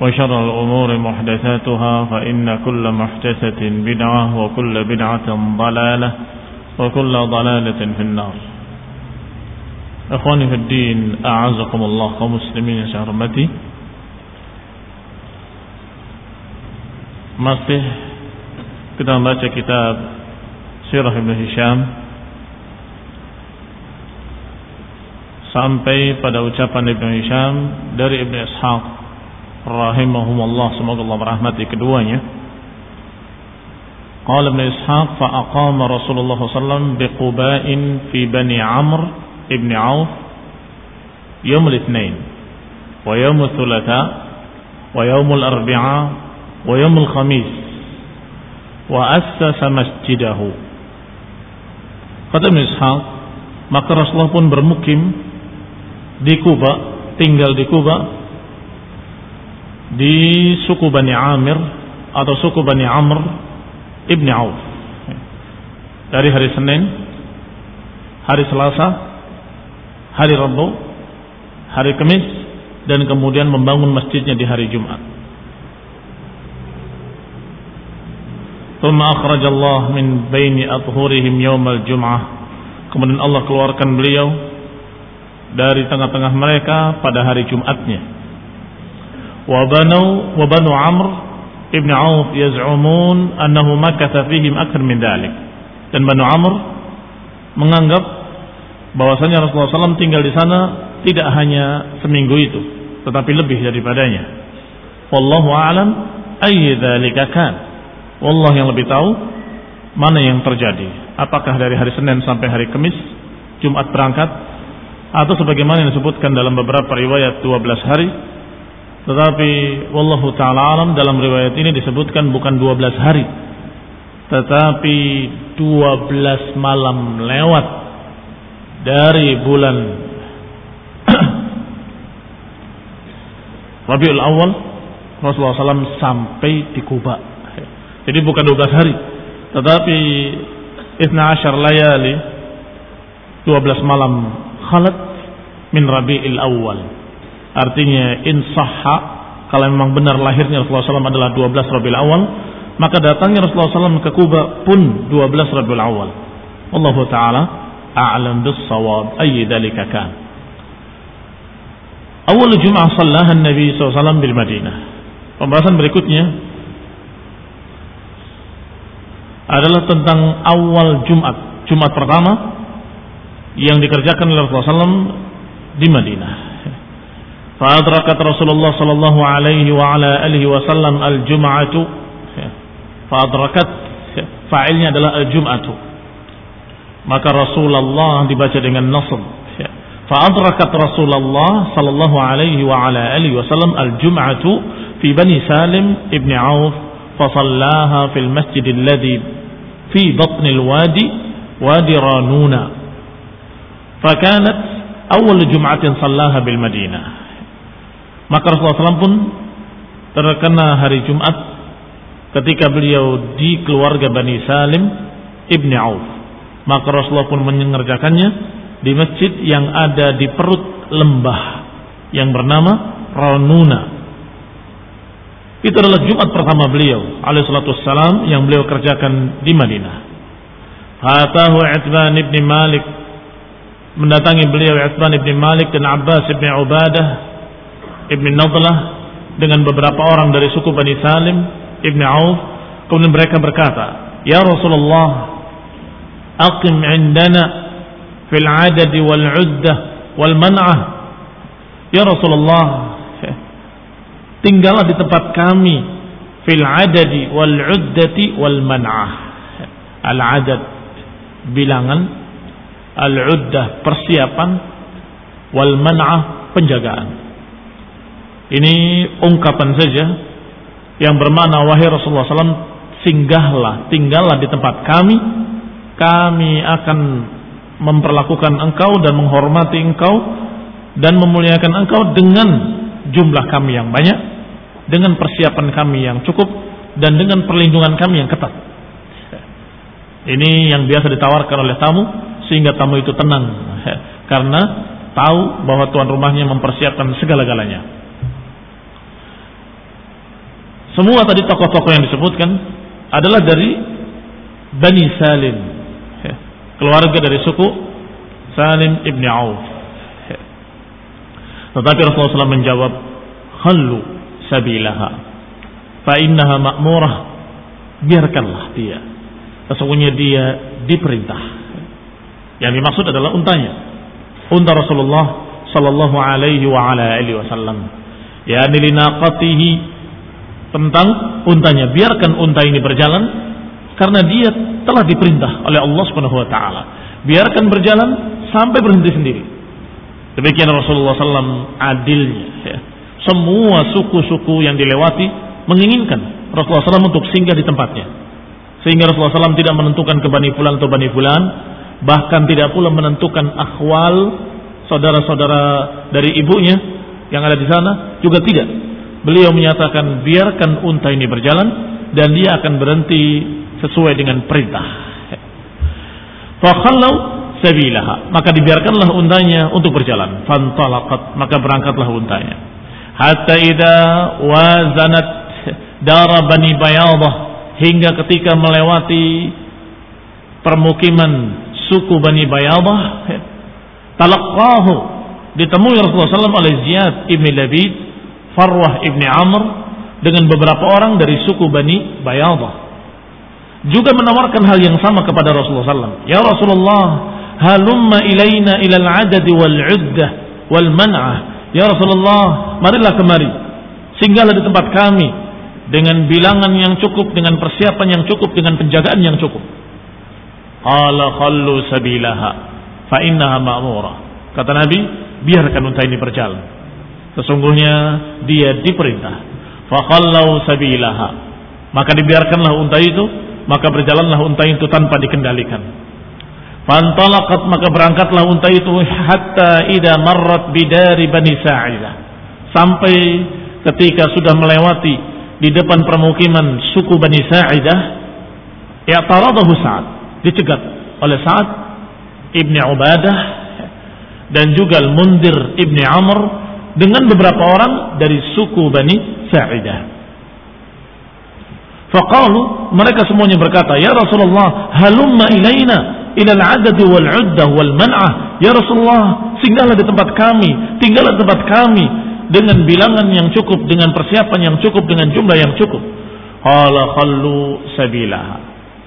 وشر الأمور محدثاتها فإن كل محدثة بدعة وكل بدعة ضلالة وكل ضلالة في النار. أخواني في الدين أعزكم الله ومسلمين شرمتي masih كتاب membaca kitab Sirah Ibn Hisham sampai pada ucapan Ibn Hisham dari Ibn Ishaq rahimahumullah semoga Allah merahmati keduanya. ابن إسحاق فأقام رسول الله صلى الله عليه وسلم بقباء في بني عمرو ابن عوف يوم الاثنين ويوم الثلاثاء ويوم الأربعاء ويوم الخميس وأسس مسجده kata Ibn Ishaq maka Rasulullah pun bermukim di Kuba tinggal di Kuba di suku Bani Amir atau suku Bani Amr Ibni Auf dari hari Senin hari Selasa hari Rabu, hari Kamis dan kemudian membangun masjidnya di hari Jumat. Thumma akhraj Allah min baini athhurihim yaumal jum'ah. Kemudian Allah keluarkan beliau dari tengah-tengah mereka pada hari Jumatnya. Wa banu Amr ibn Auf yaz'umun annahu makatha fihim akthar min dhalik. Dan Banu Amr menganggap bahwasanya Rasulullah SAW tinggal di sana tidak hanya seminggu itu, tetapi lebih daripadanya. Wallahu a'lam ayyadzalika kan. Wallah yang lebih tahu mana yang terjadi. Apakah dari hari Senin sampai hari Kamis, Jumat berangkat, atau sebagaimana yang disebutkan dalam beberapa riwayat 12 hari. Tetapi wallahu taala alam dalam riwayat ini disebutkan bukan 12 hari, tetapi 12 malam lewat dari bulan Rabiul Awal Rasulullah SAW sampai di Kuba. Jadi bukan 12 hari, tetapi Ibna Ashar layali 12 malam khalat min Rabiul Awal. Artinya insahha kalau memang benar lahirnya Rasulullah SAW adalah 12 Rabiul Awal, maka datangnya Rasulullah SAW ke Kuba pun 12 Rabiul Awal. Allah Ta'ala a'lam bis-shawab ay dzalika kan. Awal Jum'ah sallaha Nabi SAW bil Madinah. Pembahasan berikutnya adalah tentang awal Jumat Jumat pertama yang dikerjakan oleh Rasulullah SAW di Madinah فأدركت رسول الله صلى الله عليه وعلى آله وسلم الجمعة. فأدركت. فعلنا الجمعة. مك رسول الله dibaca dengan النصر فأدركت رسول الله صلى الله عليه وعلى آله وسلم الجمعة في بني سالم ابن عوف فصلاها في المسجد الذي في بطن الوادي وادي رانونا. فكانت أول جمعة صلاها بالمدينة. Maka Rasulullah SAW pun terkena hari Jumat ketika beliau di keluarga Bani Salim Ibni Auf. Maka Rasulullah pun mengerjakannya di masjid yang ada di perut lembah yang bernama Ranuna. Itu adalah Jumat pertama beliau wassalam yang beliau kerjakan di Madinah. Hatahu Uthman ibn Malik. Mendatangi beliau Uthman ibn Malik dan Abbas ibn Ubadah ibn Nadlah dengan beberapa orang dari suku Bani Salim ibn Auf. Kemudian mereka berkata Ya Rasulullah aqim indana fil adad wal uddah wal man'ah. Ya Rasulullah tinggallah di tempat kami fil adadi wal uddati wal man'ah. Al adad bilangan. Al uddah persiapan. Wal man'ah penjagaan ini ungkapan saja yang bermakna wahai Rasulullah SAW singgahlah tinggallah di tempat kami kami akan memperlakukan engkau dan menghormati engkau dan memuliakan engkau dengan jumlah kami yang banyak, dengan persiapan kami yang cukup, dan dengan perlindungan kami yang ketat. Ini yang biasa ditawarkan oleh tamu, sehingga tamu itu tenang, karena tahu bahwa tuan rumahnya mempersiapkan segala-galanya. Semua tadi tokoh-tokoh yang disebutkan adalah dari Bani Salim, keluarga dari suku Salim ibni Auf. Tetapi Rasulullah SAW menjawab, "Khallu sabilaha fa innaha ma'murah." Biarkanlah dia. Sesungguhnya dia diperintah. Yang dimaksud adalah untanya. Unta Rasulullah sallallahu alaihi wa ala alihi wasallam. Ya linaqatihi tentang untanya. Biarkan unta ini berjalan karena dia telah diperintah oleh Allah Subhanahu wa taala. Biarkan berjalan sampai berhenti sendiri. Demikian Rasulullah SAW adilnya. Ya. Semua suku-suku yang dilewati menginginkan Rasulullah SAW untuk singgah di tempatnya. Sehingga Rasulullah SAW tidak menentukan ke Bani Fulan atau Bani Fulan. Bahkan tidak pula menentukan akhwal saudara-saudara dari ibunya yang ada di sana. Juga tidak. Beliau menyatakan biarkan unta ini berjalan dan dia akan berhenti sesuai dengan perintah. Fakhallau sabilaha. Maka dibiarkanlah untanya untuk berjalan. Fantalaqat. Maka berangkatlah untanya. Hatta idza wazanat dara bani bayadah. Hingga ketika melewati permukiman suku bani bayadah talaqahu. Ditemui Rasulullah SAW oleh Ziyad ibn Labid Farwah ibn Amr dengan beberapa orang dari suku bani bayadah. Juga menawarkan hal yang sama kepada Rasulullah SAW ya Rasulullah halumma ilaina ilal adad wal uddah wal man'ah. Ya Rasulullah marilah kemari. Singgahlah di tempat kami dengan bilangan yang cukup dengan persiapan yang cukup dengan penjagaan yang cukup. Qala khallu sabilaha fa innaha ma'mura kata Nabi biarkan unta ini berjalan sesungguhnya dia diperintah. Fa khallu sabilaha. Maka dibiarkanlah unta itu maka berjalanlah unta itu tanpa dikendalikan. Fantalaqat maka berangkatlah unta itu hatta ida marrat bidari Bani Sa'idah. Sampai ketika sudah melewati di depan permukiman suku Bani Sa'idah, i'taradahu Sa'ad, dicegat oleh Sa'ad Ibni Ubadah dan juga Al-Mundir Ibni Amr dengan beberapa orang dari suku Bani Sa'idah. Faqalu mereka semuanya berkata, "Ya Rasulullah, halumma ilaina ila al-adad wal 'uddah wal man'ah. Ya Rasulullah, singgahlah di tempat kami, tinggallah di tempat kami dengan bilangan yang cukup, dengan persiapan yang cukup, dengan jumlah yang cukup. Qala khallu sabilaha.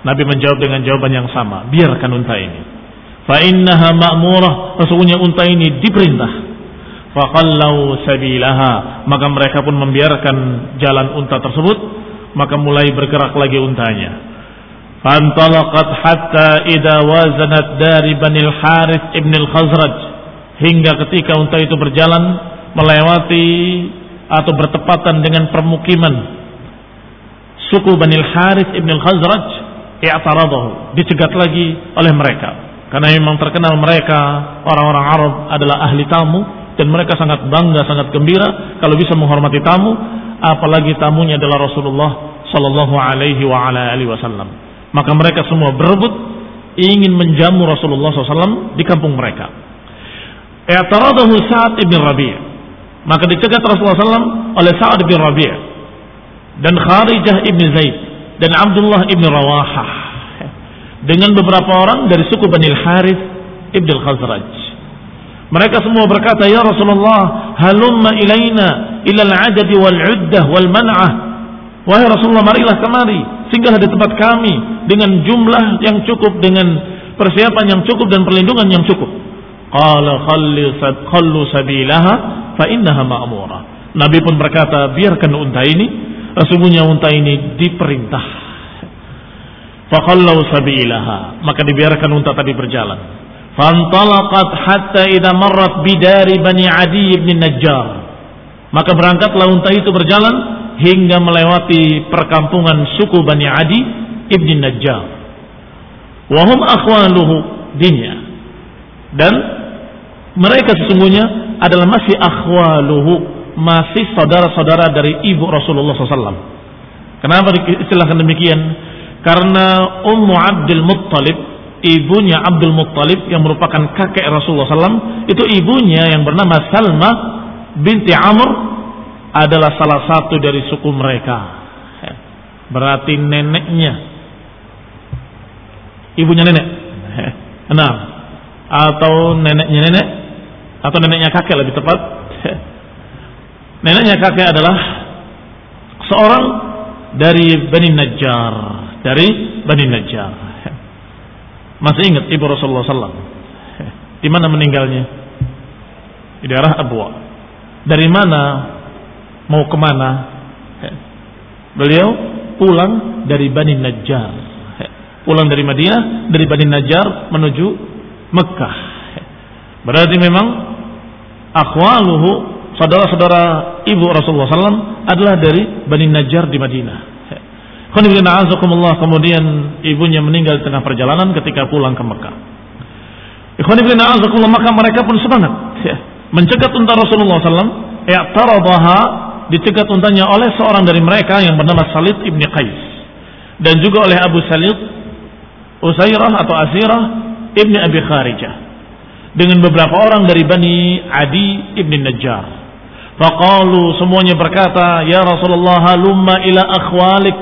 Nabi menjawab dengan jawaban yang sama, biarkan unta ini. Fa innaha ma'murah, sesungguhnya unta ini diperintah. Fa khallu sabilaha, maka mereka pun membiarkan jalan unta tersebut, maka mulai bergerak lagi untanya. Fantalaqat hatta idza wazanat dari Bani al-Harith ibn al-Khazraj. Hingga ketika unta itu berjalan melewati atau bertepatan dengan permukiman suku Bani al-Harith ibn al-Khazraj i'taradahu. Dicegat lagi oleh mereka. Karena memang terkenal mereka orang-orang Arab adalah ahli tamu dan mereka sangat bangga sangat gembira kalau bisa menghormati tamu apalagi tamunya adalah Rasulullah sallallahu alaihi wa ala alihi wasallam maka mereka semua berebut ingin menjamu Rasulullah SAW di kampung mereka. I'taradahu Sa'ad ibn Rabi' maka dicegat Rasulullah SAW oleh Sa'ad ibn Rabi' dan Kharijah ibn Zaid dan Abdullah ibn Rawahah dengan beberapa orang dari suku Bani Harith ibn Al-Khazraj. Mereka semua berkata, Ya Rasulullah, halumma ilaina ilal adadi wal uddah wal man'ah. Wahai Rasulullah, marilah kemari singgah di tempat kami dengan jumlah yang cukup dengan persiapan yang cukup dan perlindungan yang cukup. Qala khallu sabilaha fa innaha ma'mura. Nabi pun berkata, biarkan unta ini, sesungguhnya unta ini diperintah. Fa khallu sabilaha, maka dibiarkan unta tadi berjalan. Fantalaqat hatta idza marrat bidari Bani Adi bin Najjar. Maka berangkatlah unta itu berjalan hingga melewati perkampungan suku Bani Adi ibn Najjar. Wahum akhwaluhu dinya. Dan mereka sesungguhnya adalah masih akhwaluhu, masih saudara-saudara dari ibu Rasulullah SAW. Kenapa istilahkan demikian? Karena Ummu Abdul Muttalib, ibunya Abdul Muttalib yang merupakan kakek Rasulullah SAW, itu ibunya yang bernama Salma binti Amr adalah salah satu dari suku mereka. Berarti neneknya. Ibunya nenek. Enam. Atau neneknya nenek. Atau neneknya kakek lebih tepat. Neneknya kakek adalah seorang dari Bani Najjar. Dari Bani Najjar. Masih ingat ibu Rasulullah SAW? Di mana meninggalnya? Di daerah Abwa. Dari mana mau ke mana? Beliau pulang dari Bani Najjar. Pulang dari Madinah, dari Bani Najjar menuju Mekah. Berarti memang akhwaluhu saudara-saudara ibu Rasulullah SAW adalah dari Bani Najjar di Madinah. Kemudian ibunya meninggal di tengah perjalanan ketika pulang ke Mekah. Maka mereka pun semangat mencegat unta Rasulullah SAW. I'taradaha dicegat untanya oleh seorang dari mereka yang bernama Salid ibni Qais dan juga oleh Abu Salid Usairah atau Asirah ibni Abi Kharijah dengan beberapa orang dari Bani Adi ibni Najjar. Faqalu semuanya berkata, Ya Rasulullah halumma ila akhwalik.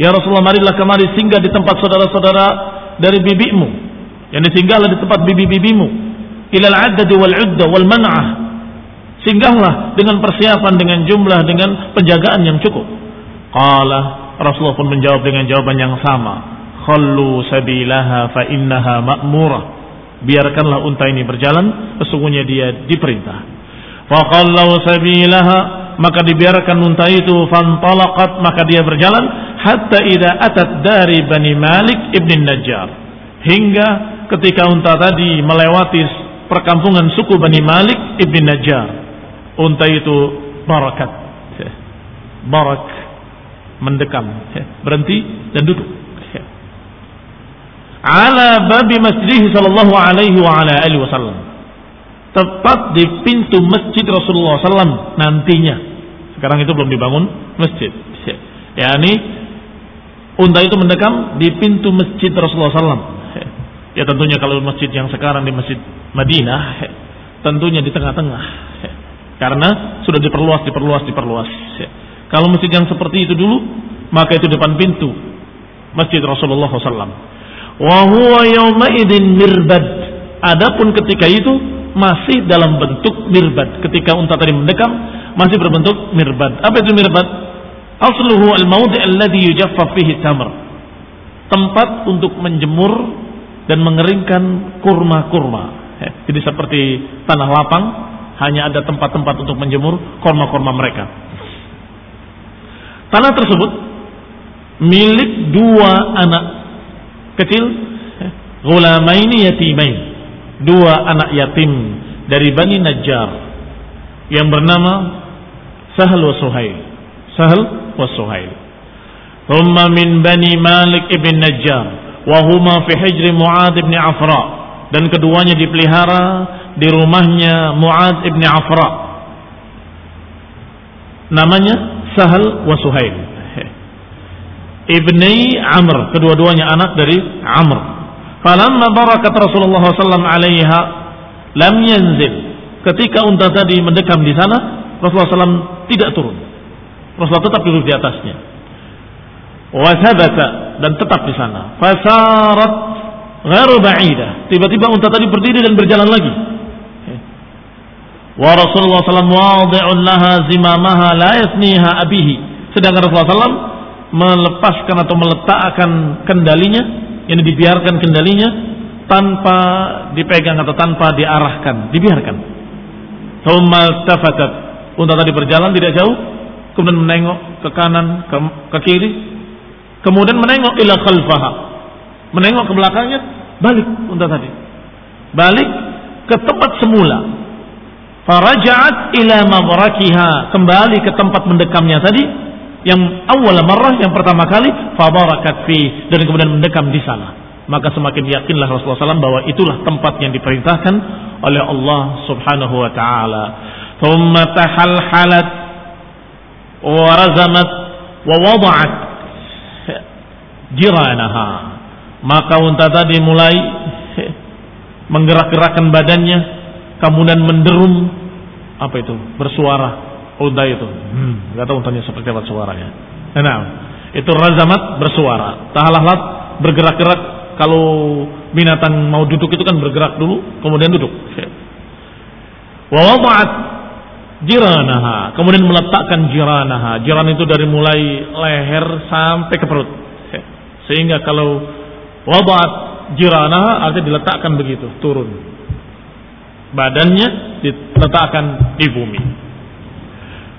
Ya Rasulullah marilah kemari singgah di tempat saudara-saudara dari bibimu. Yang disinggahlah di tempat bibi-bibimu. Ilal addad wal udda wal man'ah Singgahlah dengan persiapan, dengan jumlah, dengan penjagaan yang cukup. Qala Rasulullah pun menjawab dengan jawaban yang sama. Khallu sabilaha fa innaha ma'murah. Biarkanlah unta ini berjalan, sesungguhnya dia diperintah. Faqallau sabilaha maka dibiarkan unta itu fantalaqat maka dia berjalan hatta idza atat dari Bani Malik ibn Najjar. Hingga ketika unta tadi melewati perkampungan suku Bani Malik ibn Najjar. Unta itu barakat. Barak. Mendekam. Berhenti dan duduk. Ala babi masjidih sallallahu alaihi wa ala alihi wasallam tepat di pintu masjid Rasulullah SAW nantinya. Sekarang itu belum dibangun masjid. Ya ini unta itu mendekam di pintu masjid Rasulullah SAW ya tentunya kalau masjid yang sekarang di masjid Madinah tentunya di tengah-tengah karena sudah diperluas, diperluas, diperluas. Kalau masjid yang seperti itu dulu, maka itu depan pintu masjid Rasulullah SAW. Wahuwa idin mirbad. Adapun ketika itu masih dalam bentuk mirbad. Ketika unta tadi mendekam, masih berbentuk mirbad. Apa itu mirbad? Asluhu al-maudi alladhi yujaffaf fihi tamr. Tempat untuk menjemur dan mengeringkan kurma-kurma. Ya, jadi seperti tanah lapang hanya ada tempat-tempat untuk menjemur korma-korma mereka. Tanah tersebut milik dua anak kecil Gulamaini yatimain dua anak yatim dari Bani Najjar yang bernama Sahal wa Sahal wa Suhail. Thumma min Bani Malik ibn Najjar Wahuma fi hijri Mu'ad ibn Afra. Dan keduanya dipelihara di rumahnya Mu'ad ibn Afra. Namanya Sahal wa Suhail. Ibni Amr kedua-duanya anak dari Amr. Falamma barakat Rasulullah SAW alaiha lam yanzil. Ketika unta tadi mendekam di sana, Rasulullah SAW tidak turun. Rasulullah tetap duduk di atasnya. Wasabata dan tetap di sana. Fasarat ghairu ba'idah. Tiba-tiba unta tadi berdiri dan berjalan lagi. Wa Rasulullah SAW wadi'un laha zimamaha la yasniha abihi. Sedangkan Rasulullah SAW melepaskan atau meletakkan kendalinya yang dibiarkan kendalinya tanpa dipegang atau tanpa diarahkan, dibiarkan. Thumma tafatat. Unta tadi berjalan tidak jauh, kemudian menengok ke kanan, ke, ke kiri, kemudian menengok ila khalfaha. Menengok ke belakangnya, balik unta tadi. Balik ke tempat semula. Faraja'at ila mabrakiha, kembali ke tempat mendekamnya tadi yang awal marrah yang pertama kali fabarakat fi dan kemudian mendekam di sana maka semakin yakinlah Rasulullah SAW bahwa itulah tempat yang diperintahkan oleh Allah Subhanahu wa taala thumma tahalhalat wa razamat wa wada'at jiranaha maka unta tadi mulai menggerak-gerakkan badannya kemudian menderum apa itu bersuara unta itu. Hmm, nggak tahu untanya seperti apa suaranya. Nah, itu razamat bersuara. Tahalahlat bergerak-gerak. Kalau binatang mau duduk itu kan bergerak dulu, kemudian duduk. Wawabat jiranaha, kemudian meletakkan jiranaha. Jiran itu dari mulai leher sampai ke perut. Sehingga kalau wabat jiranaha artinya diletakkan begitu, turun. Badannya diletakkan di bumi.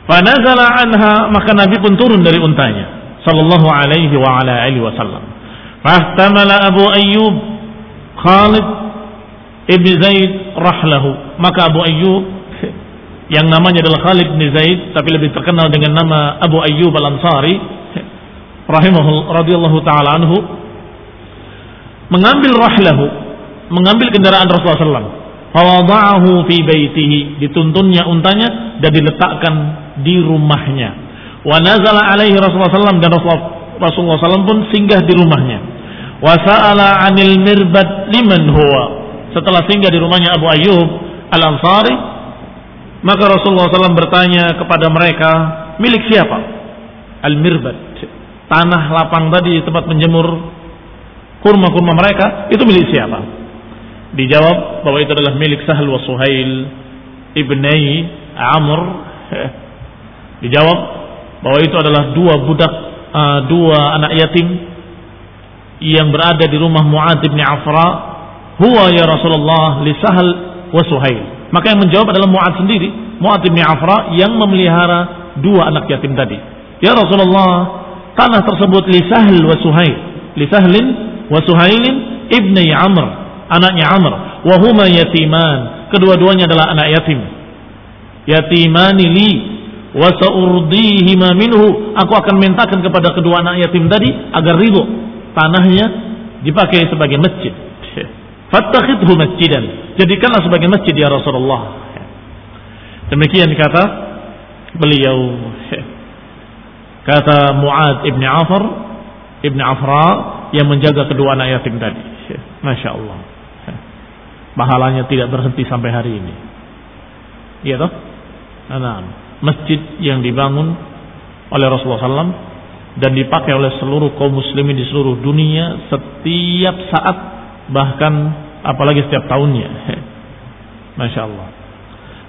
Fanazala anha maka Nabi pun turun dari untanya sallallahu alaihi wa ala alihi wasallam. Fahtamala Abu Ayyub Khalid ibn Zaid rahlahu. Maka Abu Ayyub yang namanya adalah Khalid bin Zaid tapi lebih terkenal dengan nama Abu Ayyub Al-Ansari rahimahullah radhiyallahu taala anhu mengambil rahlahu mengambil kendaraan Rasulullah SAW fawada'ahu fi baitihi dituntunnya untanya dan diletakkan di rumahnya. Wa nazala alaihi Rasulullah SAW dan Rasulullah SAW pun singgah di rumahnya. Wa sa'ala anil mirbat liman huwa. Setelah singgah di rumahnya Abu Ayyub Al-Ansari, maka Rasulullah SAW bertanya kepada mereka, milik siapa? Al-mirbat. Tanah lapang tadi tempat menjemur kurma-kurma mereka, itu milik siapa? Dijawab bahwa itu adalah milik Sahal wa Suhail ibnai Amr Dijawab bahwa itu adalah dua budak, uh, dua anak yatim yang berada di rumah Mu'ad bin Afra. Huwa ya Rasulullah li Sahal wa Suhail. Maka yang menjawab adalah Mu'ad sendiri. Mu'ad bin Afra yang memelihara dua anak yatim tadi. Ya Rasulullah, tanah tersebut li Sahal wa Suhail. Li Sahlin wa Suhailin ibni Amr. Anaknya Amr. Wahuma yatiman. Kedua-duanya adalah anak yatim. Yatimani li wa sa'urdihima minhu aku akan mintakan kepada kedua anak yatim tadi agar ridho tanahnya dipakai sebagai masjid fattakhidhu masjidan. Jadikanlah sebagai masjid ya Rasulullah. Demikian kata beliau. Kata Muad ibn Afar ibn Afra yang menjaga kedua anak yatim tadi. Masya Allah. Pahalanya tidak berhenti sampai hari ini. Iya toh? Nah, masjid yang dibangun oleh Rasulullah SAW dan dipakai oleh seluruh kaum muslimin di seluruh dunia setiap saat bahkan apalagi setiap tahunnya. Masya Allah.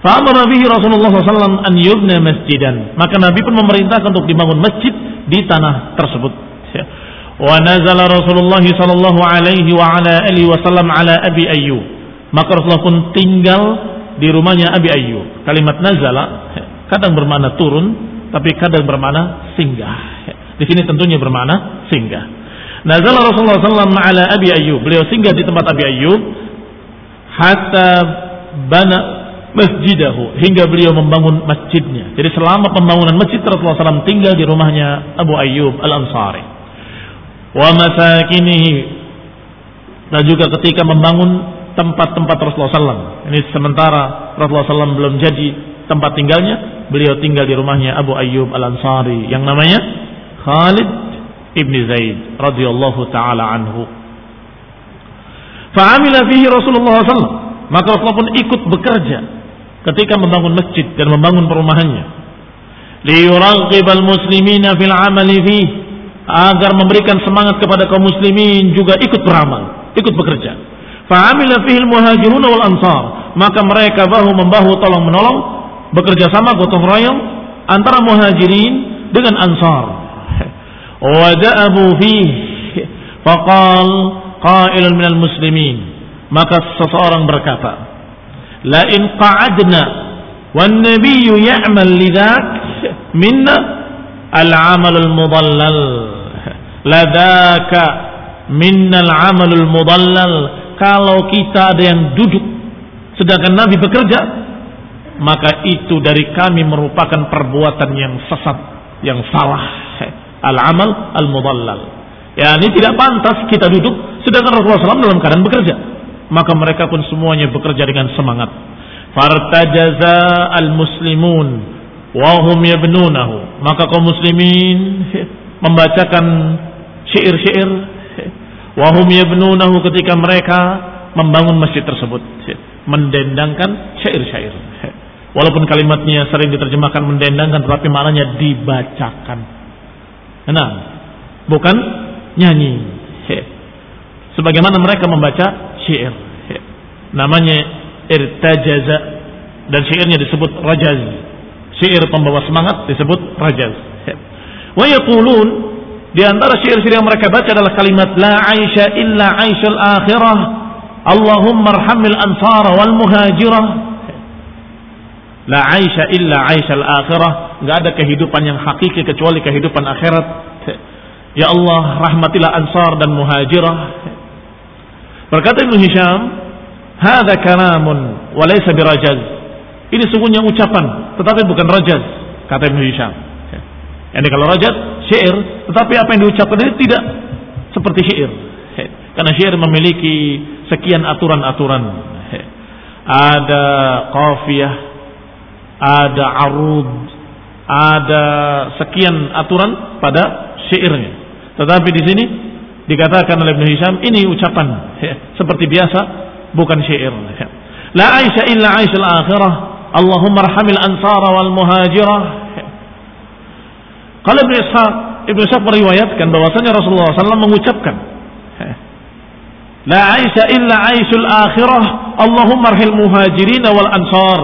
Fa'amara bihi Rasulullah SAW an yubna masjidan. Maka Nabi pun memerintahkan untuk dibangun masjid di tanah tersebut. Wa nazala Rasulullah sallallahu alaihi wa ala alihi wasallam ala Abi Ayyub. Maka Rasulullah pun tinggal di rumahnya Abi Ayyub. Kalimat nazala Kadang bermakna turun, tapi kadang bermakna singgah. Di sini tentunya bermakna singgah. Nazala Rasulullah SAW ala Abi Ayyub. Beliau singgah di tempat Abi Ayyub hatta bana masjidahu hingga beliau membangun masjidnya. Jadi selama pembangunan masjid Rasulullah SAW tinggal di rumahnya Abu Ayyub Al Ansari. Wa masakinihi dan juga ketika membangun tempat-tempat Rasulullah SAW. Ini sementara Rasulullah SAW belum jadi tempat tinggalnya, beliau tinggal di rumahnya Abu Ayyub Al Ansari yang namanya Khalid ibni Zaid radhiyallahu taala anhu. Fa'amila fihi Rasulullah SAW. Maka Rasulullah pun ikut bekerja ketika membangun masjid dan membangun perumahannya. Liyuraghibal muslimina fil amali fihi agar memberikan semangat kepada kaum muslimin juga ikut beramal, ikut bekerja. Fa'amila fihi al-muhajirun wal ansar. Maka mereka bahu membahu tolong menolong bekerja sama gotong royong antara muhajirin dengan ansar ودأبوا فيه فقال قائل من المسلمين maka seseorang berkata la in qa'adna wan nabiyyu ya'mal lidzak minna al-amal al-mudallal ladaka minna al-amal al-mudallal kalau kita ada yang duduk sedangkan nabi bekerja maka itu dari kami merupakan perbuatan yang sesat yang salah al-amal al-mudallal. Ya, ini tidak pantas kita duduk sedangkan Rasulullah SAW dalam keadaan bekerja. Maka mereka pun semuanya bekerja dengan semangat. Fartajaza al-muslimun wahum yabnunahu. Maka kaum muslimin membacakan syair-syair wahum yabnunahu ketika mereka membangun masjid tersebut. Mendendangkan syair-syair. Walaupun kalimatnya sering diterjemahkan mendendangkan tetapi maknanya dibacakan. Nah, bukan nyanyi. He. Sebagaimana mereka membaca syair. He. Namanya irtajaza dan syairnya disebut rajaz. Syair pembawa semangat disebut rajaz. Wa yaqulun di antara syair-syair yang mereka baca adalah kalimat la aisha illa aishal akhirah. Allahumma arhamil ansara wal muhajirah. La aisha illa aishal akhirah nggak ada kehidupan yang hakiki kecuali kehidupan akhirat. Ya Allah, rahmatilah Ansar dan Muhajirah. Berkata Ibnu Hisham, "Hadza kalamun wa laysa birajaz." Ini sungguhnya ucapan, tetapi bukan rajaz, kata Ibnu Hisham. Ini kalau rajaz, syair, tetapi apa yang diucapkan ini tidak seperti syair. Karena syair memiliki sekian aturan-aturan. Ada qafiyah, ada arud, ada sekian aturan pada syairnya. Tetapi di sini dikatakan oleh Ibnu Hisham ini ucapan ya, seperti biasa bukan syair. Ya. La aisha illa aisha al-akhirah. Allahumma arhamil ansara wal muhajirah. Kalau Ibnu Ishaq, Ibnu Ishaq meriwayatkan bahwasanya Rasulullah SAW mengucapkan. La aisha illa aishul akhirah. Allahumma arhil muhajirin wal ansar.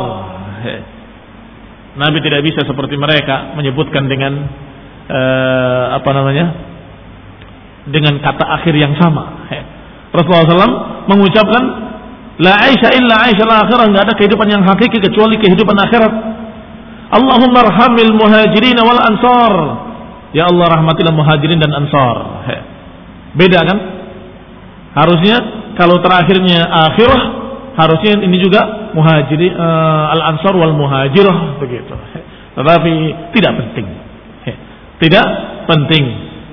Ya. Nabi tidak bisa seperti mereka menyebutkan dengan uh, apa namanya dengan kata akhir yang sama. Rasulullah SAW mengucapkan La aisha illa aisha akhirah nggak ada kehidupan yang hakiki kecuali kehidupan akhirat. Allahumma arhamil muhajirin wal ansar. Ya Allah rahmatilah muhajirin dan ansar. Beda kan? Harusnya kalau terakhirnya akhirah harusnya ini juga muhajiri uh, al ansar wal muhajirah begitu. Tetapi tidak penting. Tidak penting.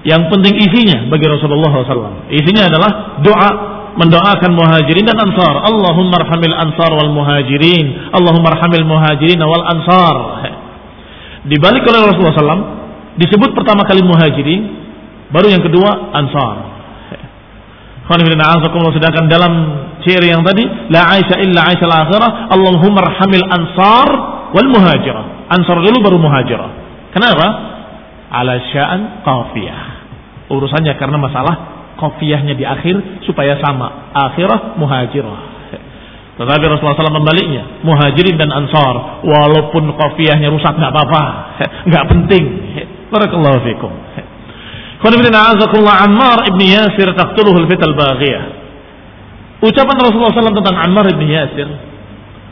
Yang penting isinya bagi Rasulullah SAW. Isinya adalah doa mendoakan muhajirin dan ansar. Allahumma arhamil ansar wal muhajirin. Allahumma arhamil muhajirin wal ansar. Dibalik oleh Rasulullah SAW disebut pertama kali muhajirin, baru yang kedua ansar. Sedangkan dalam syair yang tadi, la Aisyah illa Aisyah al-akhirah, Allahumma arhamil ansar wal muhajirah. Ansar dulu baru muhajirah. Kenapa? Ala sya'an qafiyah. Urusannya karena masalah qafiyahnya di akhir supaya sama. Akhirah muhajirah. Tetapi Rasulullah SAW membaliknya, muhajirin dan ansar, walaupun qafiyahnya rusak nggak apa-apa, nggak penting. Barakallahu fikum. Ammar ibn Yasir taqtuluhu al-fital baghiyah. Ucapan Rasulullah SAW tentang Ammar ibn Yasir,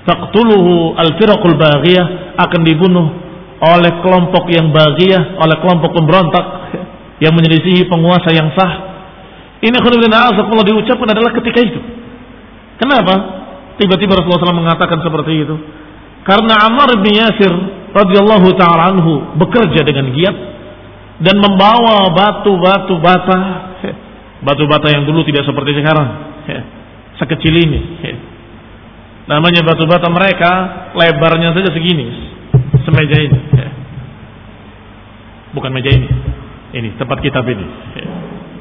taqtuluhu al-firaqul baghiyah akan dibunuh oleh kelompok yang baghiyah, oleh kelompok pemberontak yang menyelisihi penguasa yang sah. Ini khonibina kalau diucapkan adalah ketika itu. Kenapa? Tiba-tiba Rasulullah SAW mengatakan seperti itu. Karena Ammar bin Yasir radhiyallahu taala anhu bekerja dengan giat dan membawa batu-batu bata, batu bata yang dulu tidak seperti sekarang, sekecil ini. Namanya batu bata mereka lebarnya saja segini, semeja ini. Bukan meja ini, ini tempat kitab ini.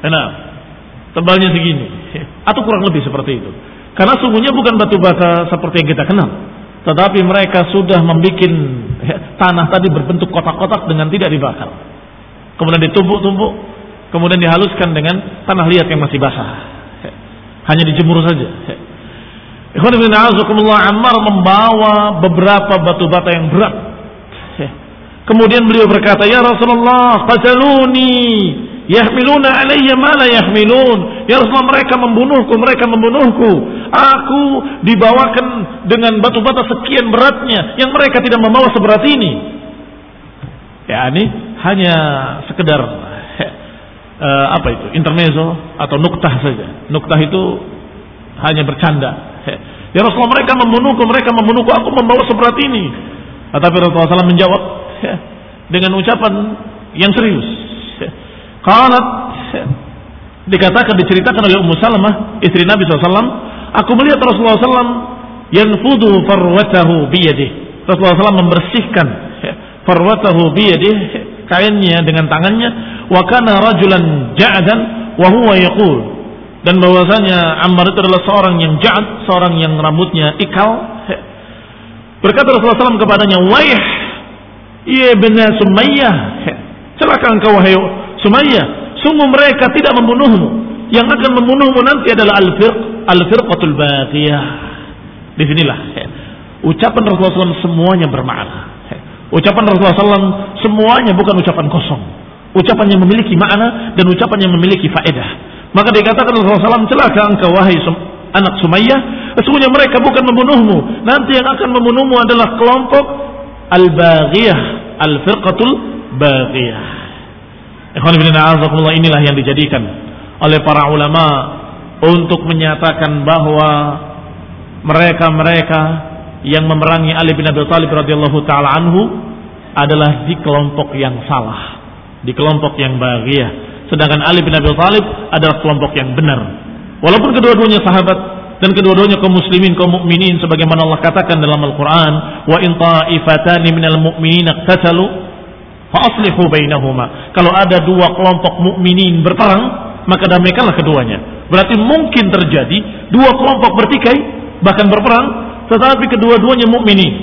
Nah, tebalnya segini, atau kurang lebih seperti itu. Karena sungguhnya bukan batu bata seperti yang kita kenal. Tetapi mereka sudah membuat tanah tadi berbentuk kotak-kotak dengan tidak dibakar. Kemudian ditumbuk-tumbuk, kemudian dihaluskan dengan tanah liat yang masih basah. Ya, hanya dijemur saja. Ikhwan Ammar membawa beberapa batu bata yang berat. Kemudian beliau berkata, "Ya Rasulullah, qataluni Yahmiluna alayya ma la yahmilun. Ya Rasulullah mereka membunuhku, mereka membunuhku. Aku dibawakan dengan batu bata sekian beratnya yang mereka tidak membawa seberat ini. Ya ini hanya sekedar uh, apa itu intermezzo atau nuktah saja. Nuktah itu hanya bercanda. Ya Rasulullah mereka membunuhku, mereka membunuhku. Aku membawa seberat ini. Tetapi Rasulullah SAW menjawab dengan ucapan yang serius. Qalat dikatakan diceritakan oleh Ummu Salamah istri Nabi SAW aku melihat Rasulullah SAW yanfudu farwatahu biyadih Rasulullah SAW membersihkan farwatahu biyadih kainnya dengan tangannya wa kana rajulan ja'dan wa huwa yaqul dan bahwasanya Ammar itu adalah seorang yang ja'ad seorang yang rambutnya ikal berkata Rasulullah SAW kepadanya waih ya benar Sumayyah celaka engkau wahai Sumayyah, sungguh mereka tidak membunuhmu. Yang akan membunuhmu nanti adalah al-firq, al-firqatul baqiyah. Di sinilah ucapan Rasulullah SAW semuanya bermakna. Ucapan Rasulullah SAW semuanya bukan ucapan kosong. Ucapan yang memiliki makna dan ucapan yang memiliki faedah. Maka dikatakan Rasulullah SAW celaka engkau wahai anak Sumayyah. Sesungguhnya mereka bukan membunuhmu. Nanti yang akan membunuhmu adalah kelompok al-baghiyah, al-firqatul baghiyah. Ikhwan bin inilah yang dijadikan oleh para ulama untuk menyatakan bahwa mereka-mereka yang memerangi Ali bin Abi Thalib radhiyallahu taala anhu adalah di kelompok yang salah, di kelompok yang bahagia. Sedangkan Ali bin Abi Thalib adalah kelompok yang benar. Walaupun kedua-duanya sahabat dan kedua-duanya kaum muslimin kaum mukminin sebagaimana Allah katakan dalam Al-Qur'an, "Wa in ta'ifatani minal mu'minina iqtatalu Fa'aslihu bainahuma. Kalau ada dua kelompok mukminin berperang, maka damaikanlah keduanya. Berarti mungkin terjadi dua kelompok bertikai, bahkan berperang, tetapi kedua-duanya mukminin.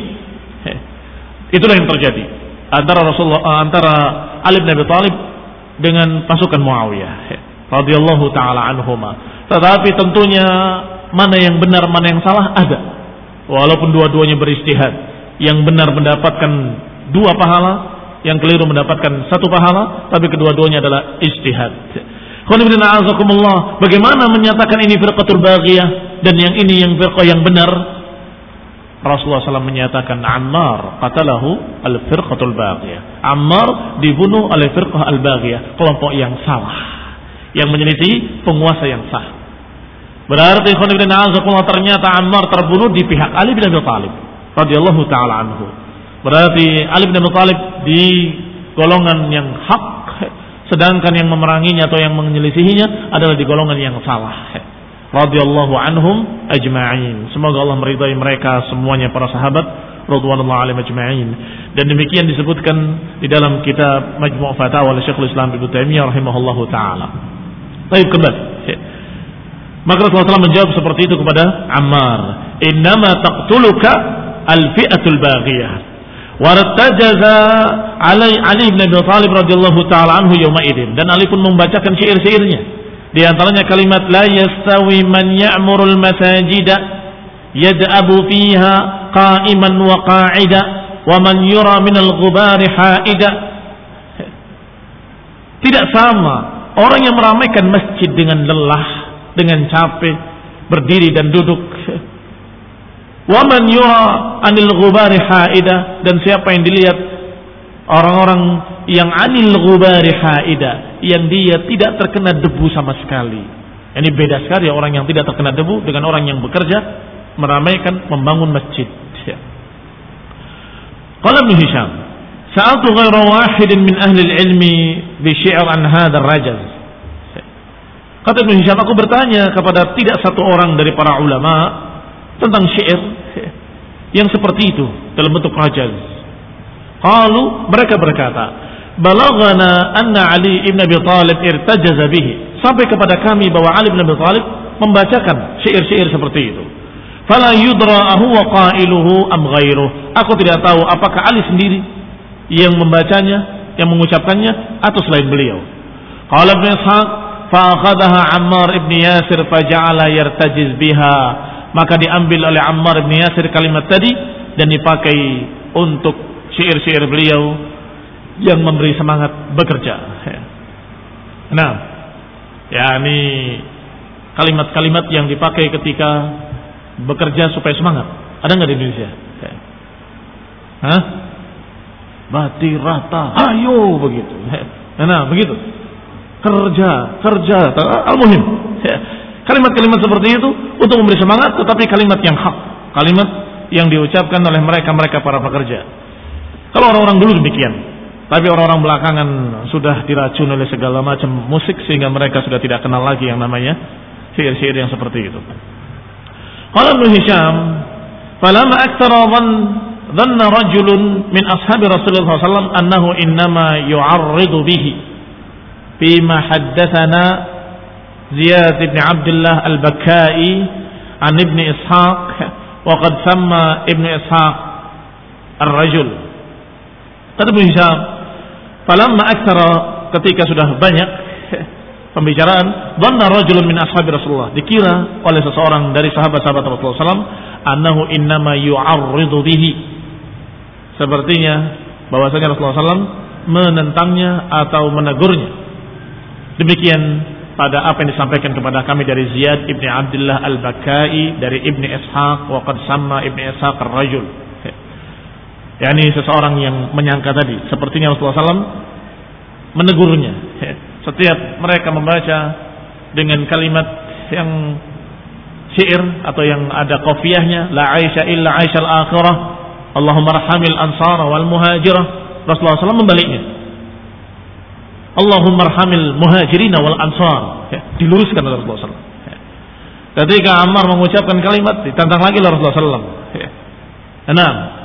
Itulah yang terjadi antara Rasulullah eh, antara Ali bin Abi Thalib dengan pasukan Muawiyah radhiyallahu taala anhuma. Tetapi tentunya mana yang benar, mana yang salah ada. Walaupun dua-duanya beristihad. Yang benar mendapatkan dua pahala, yang keliru mendapatkan satu pahala, tapi kedua-duanya adalah istihad. Bagaimana menyatakan ini firqatul baghiyah dan yang ini yang firqah yang benar? Rasulullah SAW menyatakan Ammar qatalahu al-firqatul baghiyah. Ammar dibunuh oleh firqah al-baghiyah, kelompok yang salah. Yang menyelisih penguasa yang sah. Berarti ternyata Ammar terbunuh di pihak Ali bin Abi Thalib radhiyallahu taala anhu. Berarti Ali bin Abi Thalib di golongan yang hak sedangkan yang memeranginya atau yang menyelisihinya adalah di golongan yang salah. Radhiyallahu anhum ajma'in. Semoga Allah meridai mereka semuanya para sahabat radhiyallahu alaihim ajma'in. Dan demikian disebutkan di dalam kitab Majmu' Fatawa oleh Syekhul Islam Ibnu Taimiyah rahimahullahu taala. Baik kembali. Maka Rasulullah menjawab seperti itu kepada Ammar. Innama taqtuluka al-fi'atul baghiyah Wartajaza Ali Ali bin Abi Thalib radhiyallahu taala anhu idin dan Ali pun membacakan syair-syairnya. Di antaranya kalimat la yastawi man ya'murul masajida yad'abu fiha qa'iman wa qa'ida wa man yura minal ghubari haida. Tidak sama orang yang meramaikan masjid dengan lelah, dengan capek, berdiri dan duduk Waman yura anil ghubari haida dan siapa yang dilihat orang-orang yang anil ghubari haida yang dia tidak terkena debu sama sekali. Ini beda sekali orang yang tidak terkena debu dengan orang yang bekerja meramaikan membangun masjid. Ya. Qala Ibn Hisham, sa'altu ghaira wahidin min ahli al-ilmi bi syi'r an hadha ar-rajaz. Kata Ibn Hisham, aku bertanya kepada tidak satu orang dari para ulama tentang syair yang seperti itu dalam bentuk rajaz. Qalu mereka berkata, "Balaghana anna Ali ibn Abi Thalib irtajaza bihi." Sampai kepada kami bahwa Ali bin Abi Thalib membacakan syair-syair seperti itu. Fala yudra huwa qailuhu am ghairuh. Aku tidak tahu apakah Ali sendiri yang membacanya, yang mengucapkannya atau selain beliau. Qala Ibn Ishaq fa akhadaha Ammar ibn Yasir fa ja'ala yartajiz biha. Maka diambil oleh Ammar ibn Yasir kalimat tadi dan dipakai untuk syair-syair beliau yang memberi semangat bekerja. Nah, ya ini kalimat-kalimat yang dipakai ketika bekerja supaya semangat. Ada nggak di Indonesia? Hah? Mati rata, ayo begitu. Nah, begitu. Kerja, kerja, al-muhim. Kalimat-kalimat seperti itu untuk memberi semangat, tetapi kalimat yang hak, kalimat yang diucapkan oleh mereka-mereka para pekerja. Kalau orang-orang dulu demikian, tapi orang-orang belakangan sudah diracun oleh segala macam musik sehingga mereka sudah tidak kenal lagi yang namanya syair-syair yang seperti itu. Kalau Ibnu Hisham, "Falamma aktsara dhan dhanna rajulun min ashabi Rasulullah sallallahu annahu innama yu'arridu bihi bima haddatsana Ziyad bin Abdullah al-Bakai an Ibnu Ishaq wa qad thamma Ibnu Ishaq ar-rajul kata Ibn Hisham falamma ketika sudah banyak pembicaraan dhanna rajulun min ashabi Rasulullah. Dikira oleh seseorang dari sahabat-sahabat Rasulullah SAW annahu innama yu'arridu bihi. Sepertinya bahwasanya Rasulullah SAW menentangnya atau menegurnya. Demikian pada apa yang disampaikan kepada kami dari Ziyad ibni Abdullah al-Bakai dari ibni Ishaq wa qad sama ibni Ishaq ar-rajul yakni seseorang yang menyangka tadi sepertinya Rasulullah SAW menegurnya setiap mereka membaca dengan kalimat yang syair atau yang ada qafiyahnya la aisha illa aisha al-akhirah Allahumma rahamil ansar wal muhajirah Rasulullah SAW membaliknya Allahumma rahamil muhajirin wal ansar ya, diluruskan oleh Rasulullah SAW ya. ketika Ammar mengucapkan kalimat ditantang lagi oleh Rasulullah SAW ya.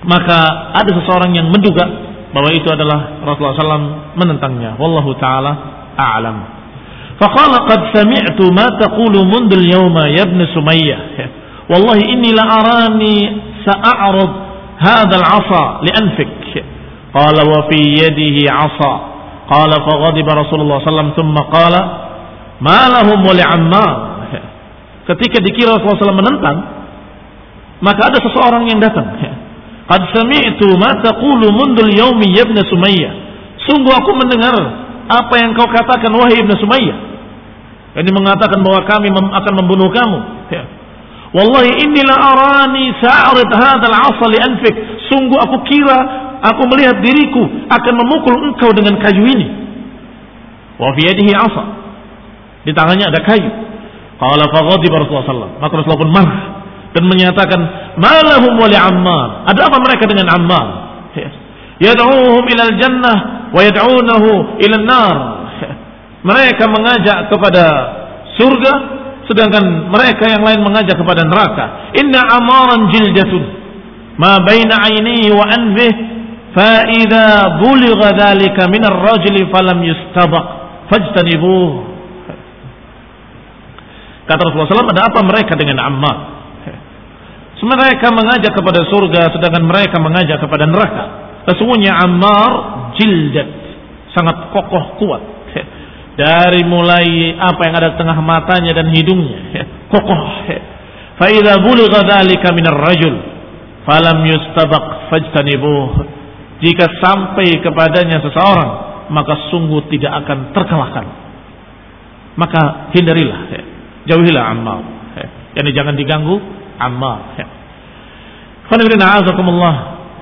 Maka ada seseorang yang menduga bahwa itu adalah Rasulullah SAW menentangnya. Wallahu taala a'lam. Faqala qad sami'tu ma taqulu mundu al-yawma ya ibn Sumayyah. Wallahi inni la arani sa'arad hadha al-'asa li'anfik. Qala wa fi yadihi 'asa. Qala faghadiba Rasulullah SAW thumma qala ma lahum wa li'ammar. Ketika dikira Rasulullah SAW menentang, maka ada seseorang yang datang Qad sami'tu ma taqulu mundul yaumi ya Sumayyah. Sungguh aku mendengar apa yang kau katakan wahai ibn Sumayyah. Ini mengatakan bahwa kami akan membunuh kamu. Ya. Wallahi inni la arani sa'rid hadzal 'asa li anfik. Sungguh aku kira aku melihat diriku akan memukul engkau dengan kayu ini. Wa fi yadihi 'asa. Di tangannya ada kayu. Qala fa ghadiba Rasulullah sallallahu Maka Rasulullah pun marah dan menyatakan malahum wali Ammar. Ada apa mereka dengan Ammar? Yad'uhum ilal jannah wa yad'unahu ilal nar. Mereka mengajak kepada surga sedangkan mereka yang lain mengajak kepada neraka. Inna amaran jildatun ma baina ainihi wa anfih fa idza buligha dhalika min ar-rajuli falam yustabaq fajtanibuh. Kata Rasulullah SAW, ada apa mereka dengan Ammar? Mereka mengajak kepada surga sedangkan mereka mengajak kepada neraka. Sesungguhnya Ammar jildat, sangat kokoh kuat. Dari mulai apa yang ada di tengah matanya dan hidungnya, kokoh. Faida buligha dzalika minar rajul falam yustabaq fajtanibuh. Jika sampai kepadanya seseorang, maka sungguh tidak akan terkalahkan. Maka hindarilah, jauhilah Ammar. Jadi jangan diganggu Ammar.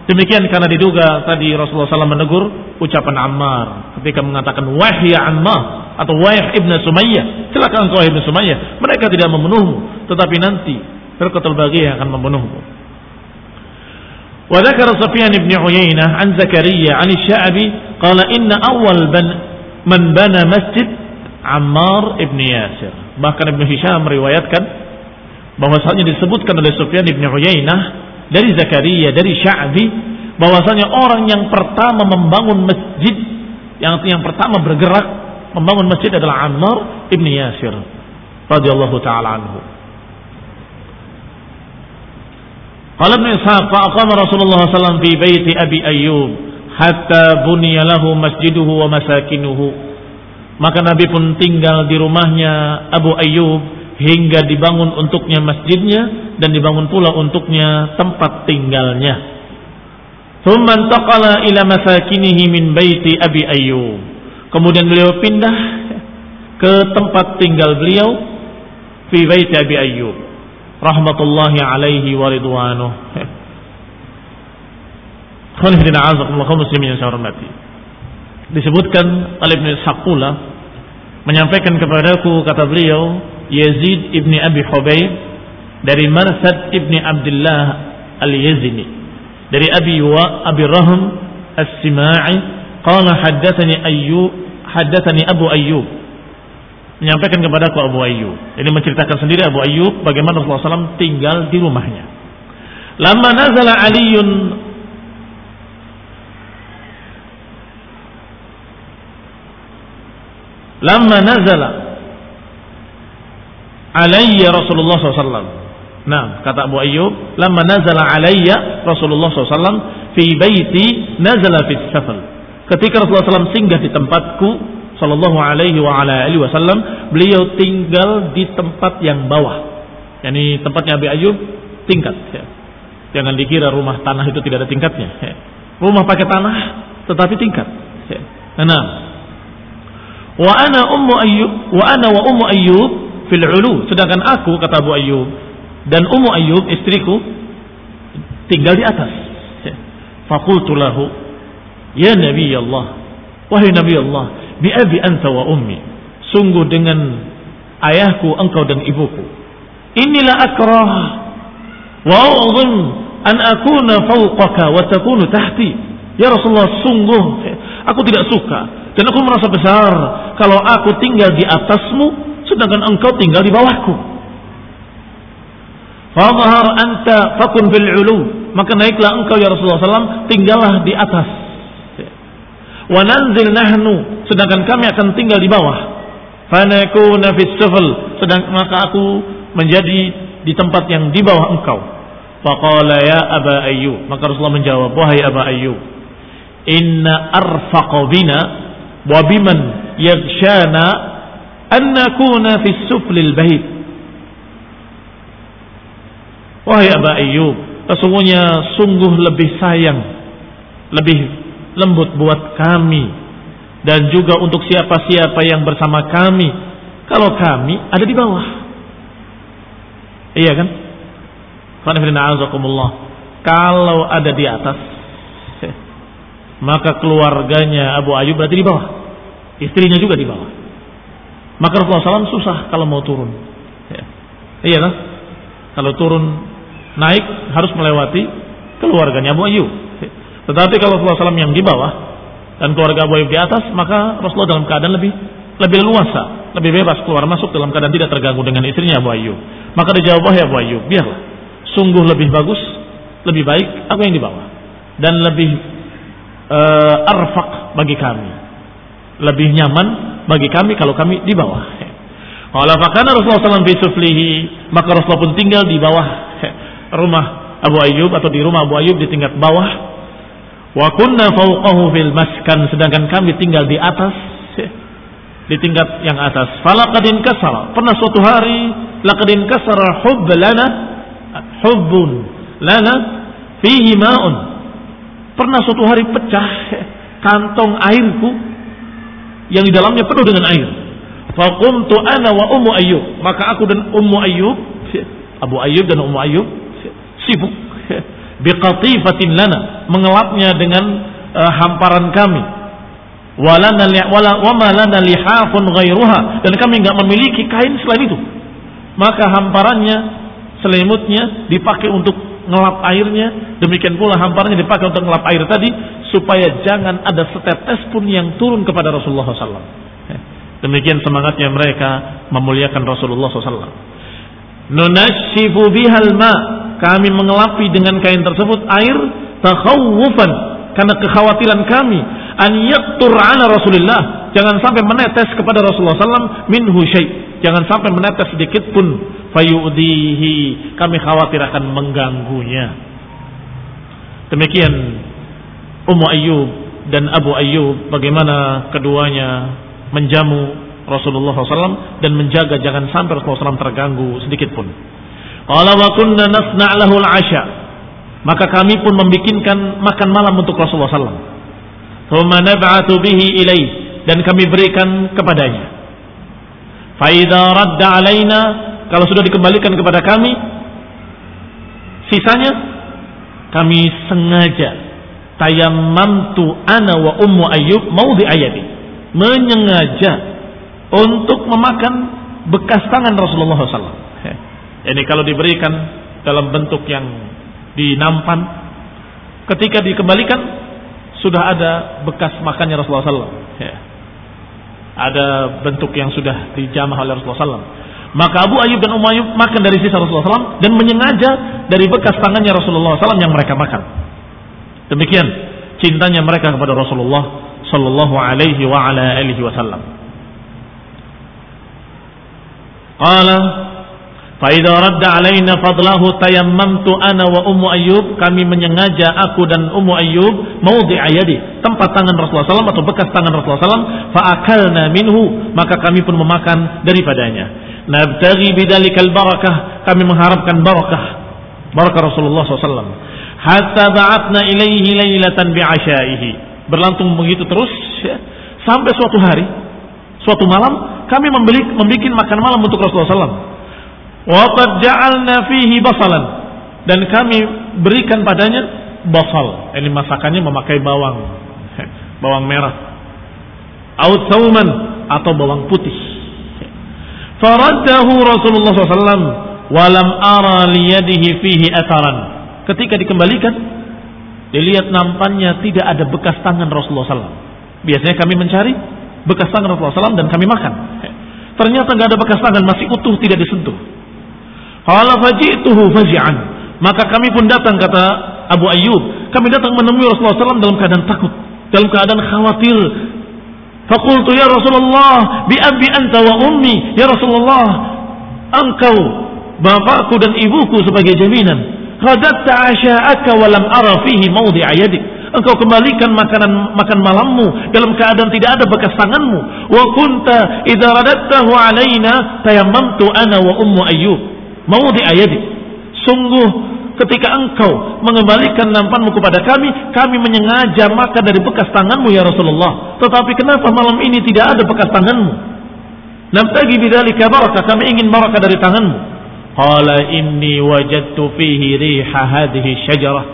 Demikian karena diduga tadi Rasulullah SAW menegur ucapan Ammar ketika mengatakan wahya Ammar. atau Waih ibn Sumayyah. Silakan kau ibn Sumayyah. Mereka tidak membunuhmu, tetapi nanti Firqatul Baghiyah akan membunuhmu. وذكر سفيان بن عيينة عن زكريا عن الشعبي قال إن أول بن من بنى مسجد عمار ibn Yasir. Bahkan Ibn Hisham meriwayatkan bahwasanya disebutkan oleh Sufyan ibn Uyainah dari Zakaria dari Sya'bi bahwasanya orang yang pertama membangun masjid yang yang pertama bergerak membangun masjid adalah Ammar ibn Yasir radhiyallahu taala anhu. Qala Ibn Ishaq fa aqama Rasulullah sallallahu fi baiti Abi Ayyub hatta buniya lahu masjiduhu wa masakinuhu. Maka Nabi pun tinggal di rumahnya Abu Ayyub hingga dibangun untuknya masjidnya dan dibangun pula untuknya tempat tinggalnya. Thumma intaqala ila masakinihi min baiti Abi Ayyub. Kemudian beliau pindah ke tempat tinggal beliau fi baiti Abi Ayyub. Rahmatullahi alaihi wa ridwanuh. Muslimin yang saya hormati. Disebutkan oleh Ibn Saqula menyampaikan kepadaku kata beliau Yazid ibni Abi Hubayb dari Marsad ibni Abdullah al-Yazini dari Abi wa Abi Rahm As-Sima'i qala haddatsani Ayyub haddatsani Abu Ayyub. Menyampaikan kepada aku Abu Ayyub. Ini menceritakan sendiri Abu Ayyub bagaimana Rasulullah SAW tinggal di rumahnya. Lama nazala Aliun lama nazala alayya Rasulullah SAW Nah, kata Abu Ayyub, lama nazala alayya Rasulullah SAW fi baiti nazala fi safal. Ketika Rasulullah SAW singgah di tempatku, Sallallahu alaihi wa ala alihi wasallam, beliau tinggal di tempat yang bawah. Yani tempatnya Abu Ayyub tingkat. Ya. Jangan dikira rumah tanah itu tidak ada tingkatnya. Ya. Rumah pakai tanah tetapi tingkat. Ya. Nah, wa ana ummu Ayyub, wa ana wa ummu Ayyub fil ulu. Sedangkan aku kata Abu Ayyub dan Ummu Ayyub istriku tinggal di atas. Fakultu lahu, ya Nabi Allah, wahai Nabi Allah, bi abi anta wa ummi. Sungguh dengan ayahku, engkau dan ibuku. Inilah akrah wa a'zim an akuna fawqaka wa takunu tahti. Ya Rasulullah, sungguh aku tidak suka dan aku merasa besar kalau aku tinggal di atasmu sedangkan engkau tinggal di bawahku. Fadhhar anta fakun fil ulu. Maka naiklah engkau ya Rasulullah SAW, tinggallah di atas. Wa nanzil nahnu, sedangkan kami akan tinggal di bawah. Fanakuna fis sufl, sedang maka aku menjadi di tempat yang di bawah engkau. Faqala ya Aba Ayyub, maka Rasulullah menjawab, wahai Aba Ayyub, inna arfaqa bina wa biman yaghshana an nakuna fis suflil bait Wahai Aba Ayyub, sesungguhnya sungguh lebih sayang, lebih lembut buat kami dan juga untuk siapa-siapa yang bersama kami kalau kami ada di bawah. Iya kan? Kalau ada di atas, maka keluarganya Abu Ayyub berarti di bawah. Istrinya juga di bawah. Maka Rasulullah SAW susah kalau mau turun. Iya kan? Kalau turun naik harus melewati keluarganya Abu Ayyub. Tetapi kalau Rasulullah SAW yang di bawah dan keluarga Abu Ayyub di atas, maka Rasulullah dalam keadaan lebih lebih luasa, lebih bebas keluar masuk dalam keadaan tidak terganggu dengan istrinya Abu Ayyub. Maka dijawab wahai Abu Ayyub, biarlah. Sungguh lebih bagus, lebih baik aku yang di bawah dan lebih uh, arfak bagi kami. Lebih nyaman bagi kami kalau kami di bawah. Kalau fakana Rasulullah SAW suflihi, maka Rasulullah pun tinggal di bawah rumah Abu Ayyub atau di rumah Abu Ayyub di tingkat bawah. Wa kunna fawqahu fil maskan sedangkan kami tinggal di atas di tingkat yang atas. Falaqadin kasara. Pernah suatu hari laqadin kasara hubb lana hubbun lana fihi ma'un. Pernah suatu hari pecah kantong airku yang di dalamnya penuh dengan air. Faqumtu ana wa Ummu Ayyub. Maka aku dan Ummu Ayyub, Abu Ayyub dan Ummu Ayyub sibuk biqatifatin lana mengelapnya dengan uh, hamparan kami. Walana lihafun ghairuha. Dan kami nggak memiliki kain selain itu. Maka hamparannya selimutnya dipakai untuk ngelap airnya. Demikian pula hamparannya dipakai untuk ngelap air tadi supaya jangan ada setetes pun yang turun kepada Rasulullah SAW demikian semangatnya mereka memuliakan Rasulullah SAW nunashifu bihal ma. Kami mengelapi dengan kain tersebut air takhawufan. Karena kekhawatiran kami an yaqtur ala Rasulullah jangan sampai menetes kepada Rasulullah SAW minhu syai. Jangan sampai menetes sedikit pun. Fayudihi kami khawatir akan mengganggunya. Demikian Ummu Ayyub dan Abu Ayyub bagaimana keduanya menjamu Rasulullah SAW dan menjaga jangan sampai Rasulullah SAW terganggu sedikit pun. Qala wa. Maka kami pun membikinkan makan malam untuk Rasulullah SAW. Bihi dan kami berikan kepadanya. Faida radda alaina kalau sudah dikembalikan kepada kami sisanya kami sengaja tayammamtu ana wa ummu ayyub maudhi ayati menyengaja untuk memakan bekas tangan Rasulullah SAW. Ini kalau diberikan dalam bentuk yang dinampan, ketika dikembalikan sudah ada bekas makannya Rasulullah SAW. Ada bentuk yang sudah dijamah oleh Rasulullah SAW. Maka Abu Ayyub dan Umayyub makan dari sisa Rasulullah SAW dan menyengaja dari bekas tangannya Rasulullah SAW yang mereka makan. Demikian cintanya mereka kepada Rasulullah Sallallahu Alaihi wa ala alihi Wasallam. Qala Faidah radda alaina fadlahu tayammamtu ana wa ummu ayyub kami menyengaja aku dan ummu ayyub maudhi ayadi tempat tangan Rasulullah SAW atau bekas tangan Rasulullah SAW faakalna minhu maka kami pun memakan daripadanya nabtaghi bidalikal barakah kami mengharapkan barakah barakah Rasulullah SAW hatta ba'atna ilaihi laylatan bi'ashaihi berlangsung begitu terus ya, sampai suatu hari suatu malam kami membeli membuat makan malam untuk Rasulullah SAW Waqad ja'alna fihi basalan dan kami berikan padanya basal. Ini masakannya memakai bawang, bawang merah. Au sauman atau bawang putih. Faraddahu Rasulullah SAW walam ara liyadihi fihi ataran. Ketika dikembalikan, dilihat nampannya tidak ada bekas tangan Rasulullah SAW. Biasanya kami mencari bekas tangan Rasulullah SAW dan kami makan. Ternyata nggak ada bekas tangan, masih utuh, tidak disentuh. Qala faji'tuhu faji'an. Maka kami pun datang kata Abu Ayyub, kami datang menemui Rasulullah SAW dalam keadaan takut, dalam keadaan khawatir. Fakultu ya Rasulullah, bi abi anta wa ummi, ya Rasulullah, engkau bapakku dan ibuku sebagai jaminan. Radatta asya'aka wa lam ara fihi mawdi ayadik. Engkau kembalikan makanan makan malammu dalam keadaan tidak ada bekas tanganmu. Wa kunta idza radattahu alaina tayammamtu ana wa ummu ayyub mau diayati. Sungguh ketika engkau mengembalikan nampanmu kepada kami, kami menyengaja makan dari bekas tanganmu ya Rasulullah. Tetapi kenapa malam ini tidak ada bekas tanganmu? Namtagi bidzalika barakah, kami ingin barakah dari tanganmu. Qala inni wajadtu fihi riha hadhihi syajarah.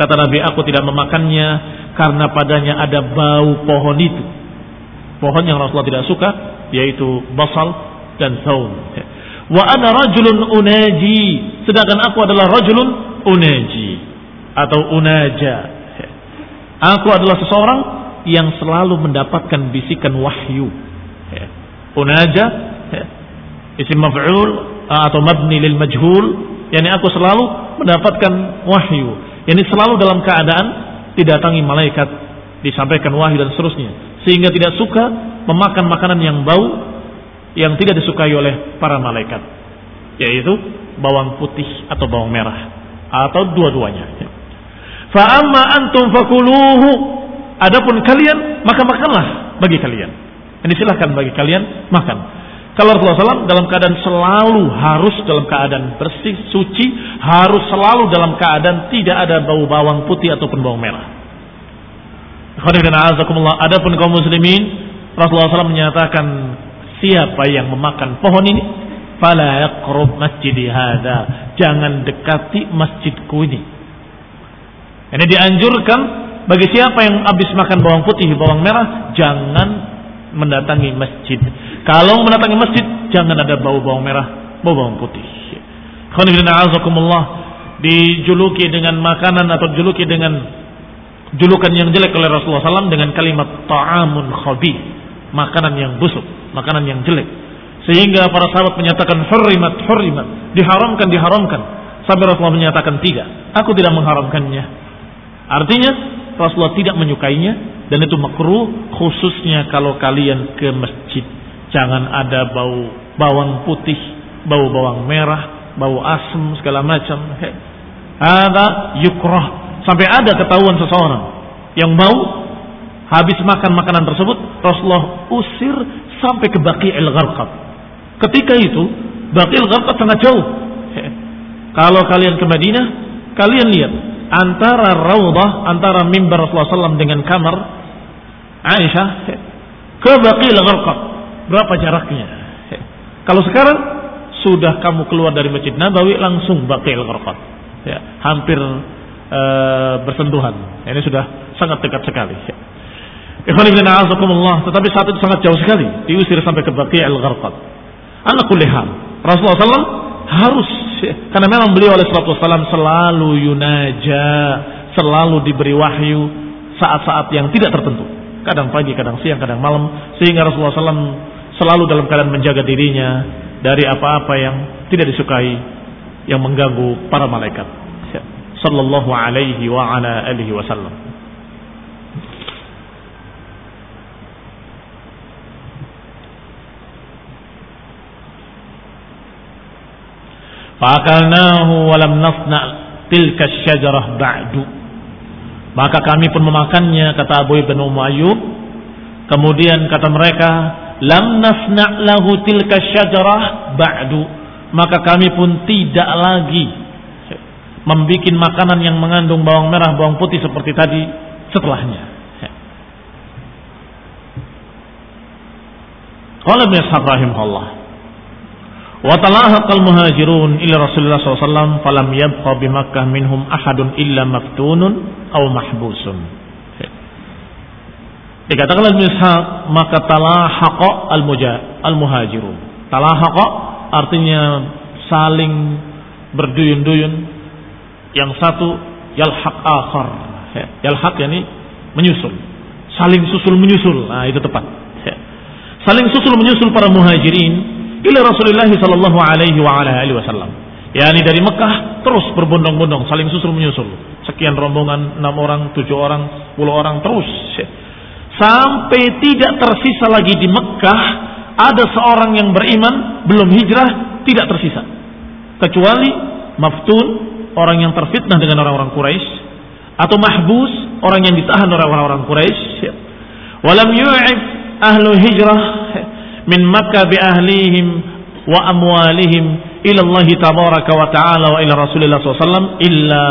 Kata Nabi aku tidak memakannya karena padanya ada bau pohon itu. Pohon yang Rasulullah tidak suka yaitu basal dan saum wa ana rajulun unaji sedangkan aku adalah rajulun unaji atau unaja aku adalah seseorang yang selalu mendapatkan bisikan wahyu unaja isim maf'ul atau mabni lil majhul yakni aku selalu mendapatkan wahyu yakni selalu dalam keadaan didatangi malaikat disampaikan wahyu dan seterusnya sehingga tidak suka memakan makanan yang bau yang tidak disukai oleh para malaikat yaitu bawang putih atau bawang merah atau dua-duanya. Fa amma antum fakuluhu adapun kalian maka makanlah bagi kalian. Ini silahkan bagi kalian makan. Kalau Rasulullah SAW dalam keadaan selalu harus dalam keadaan bersih, suci, harus selalu dalam keadaan tidak ada bau bawang putih ataupun bawang merah. Adapun kaum muslimin, Rasulullah SAW menyatakan Siapa yang memakan pohon ini? Fala yaqrub masjidi hadha. Jangan dekati masjidku ini. Ini dianjurkan bagi siapa yang habis makan bawang putih, bawang merah, jangan mendatangi masjid. Kalau mendatangi masjid, jangan ada bau bawang merah, bau bawang putih. dijuluki dengan makanan atau dijuluki dengan julukan yang jelek oleh Rasulullah SAW dengan kalimat ta'amun khabi, makanan yang busuk, makanan yang jelek. Sehingga para sahabat menyatakan hurrimat, hurrimat, diharamkan, diharamkan. Sampai Rasulullah menyatakan tidak, aku tidak mengharamkannya. Artinya Rasulullah tidak menyukainya dan itu makruh khususnya kalau kalian ke masjid. Jangan ada bau bawang putih, bau bawang merah, bau asam segala macam. Ada yukrah sampai ada ketahuan seseorang yang bau habis makan makanan tersebut Rasulullah usir sampai ke Baqi al-Gharqad. Ketika itu Baqi al-Gharqad sangat jauh kalau kalian ke Madinah, kalian lihat antara raudhah, antara mimbar Rasulullah SAW dengan kamar Aisyah ke Baqil Gharqad. Berapa jaraknya? Kalau sekarang sudah kamu keluar dari Masjid Nabawi langsung Baqil Gharqad. Ya, hampir e, bersentuhan. Ini sudah sangat dekat sekali. Ya. Tetapi saat itu sangat jauh sekali, diusir sampai ke Baqi al-Gharqad. Anak kulihat Rasulullah SAW harus karena memang beliau oleh salatu wassalam selalu yunaja, selalu diberi wahyu saat-saat yang tidak tertentu. Kadang pagi, kadang siang, kadang malam. Sehingga Rasulullah SAW selalu dalam keadaan menjaga dirinya dari apa-apa yang tidak disukai yang mengganggu para malaikat. Sallallahu alaihi wa ala alihi wasallam. Fakalnahu walam nasna tilka syajarah ba'du. Maka kami pun memakannya kata Abu Ibn Umayyub. Kemudian kata mereka, lam nasna lahu tilka syajarah ba'du. Maka kami pun tidak lagi membuat makanan yang mengandung bawang merah, bawang putih seperti tadi setelahnya. Qala Ibn Ishaq rahimahullah Wa رسول الله صلى الله عليه وسلم فلم bi Makkah منهم ahadun illa maftunun aw محبوس Dikatakan oleh Ishaq maka talahaqa al-muhajirun Talahaqa artinya saling berduyun-duyun yang satu yalhaq akhar. Yalhaq yakni menyusul. Saling susul menyusul. Nah, itu tepat. Saling susul menyusul para muhajirin ila Rasulullah sallallahu alaihi wa ala alihi wasallam. yakni dari Mekah terus berbondong-bondong saling susul menyusul. Sekian rombongan enam orang, tujuh orang, sepuluh orang terus sampai tidak tersisa lagi di Mekah ada seorang yang beriman belum hijrah tidak tersisa kecuali maftun orang yang terfitnah dengan orang-orang Quraisy atau mahbus orang yang ditahan oleh orang-orang Quraisy walam yu'ib ahlu hijrah min Makkah bi ahlihim wa amwalihim ila Allah tabaraka wa ta'ala wa ila Rasulullah SAW illa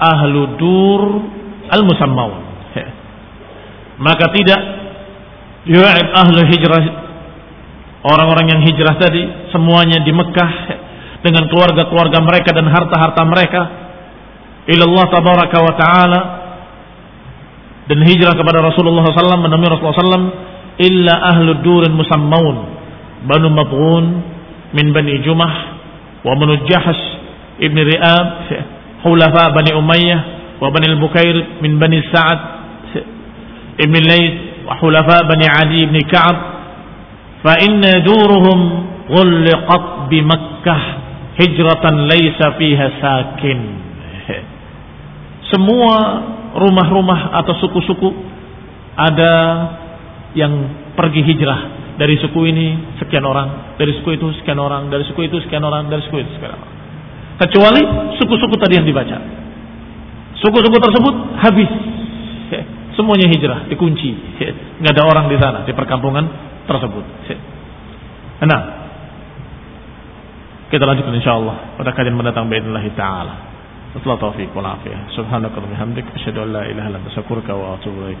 ahlu dur al-musammaw maka tidak yu'ib ahlu hijrah orang-orang yang hijrah tadi semuanya di Mekah dengan keluarga-keluarga mereka dan harta-harta mereka ila Allah tabaraka wa ta'ala dan hijrah kepada Rasulullah SAW menemui Rasulullah SAW illa ahlu durin musammaun. Banu mabghun min bani jumah wa banu ibn ri'ab hulafa bani umayyah wa bani al-bukair min bani sa'ad ibn layth wa hulafa bani adi ibn ka'ab fa inna duruhum ghulqat bi makkah hijratan laysa fiha sakin. Semua rumah-rumah atau suku-suku ada yang pergi hijrah dari suku ini sekian orang, dari suku itu sekian orang, dari suku itu sekian orang, dari suku itu sekian orang. Kecuali suku-suku tadi yang dibaca. Suku-suku tersebut habis. Semuanya hijrah, dikunci. Nggak ada orang di sana, di perkampungan tersebut. Nah, kita lanjutkan insya Allah pada kajian mendatang biidnillahi ta'ala. Setelah warahmatullahi wabarakatuh. Subhanakallahumma hamdik asyhadu an la ilaha illa anta astaghfiruka wa atubu ilaik.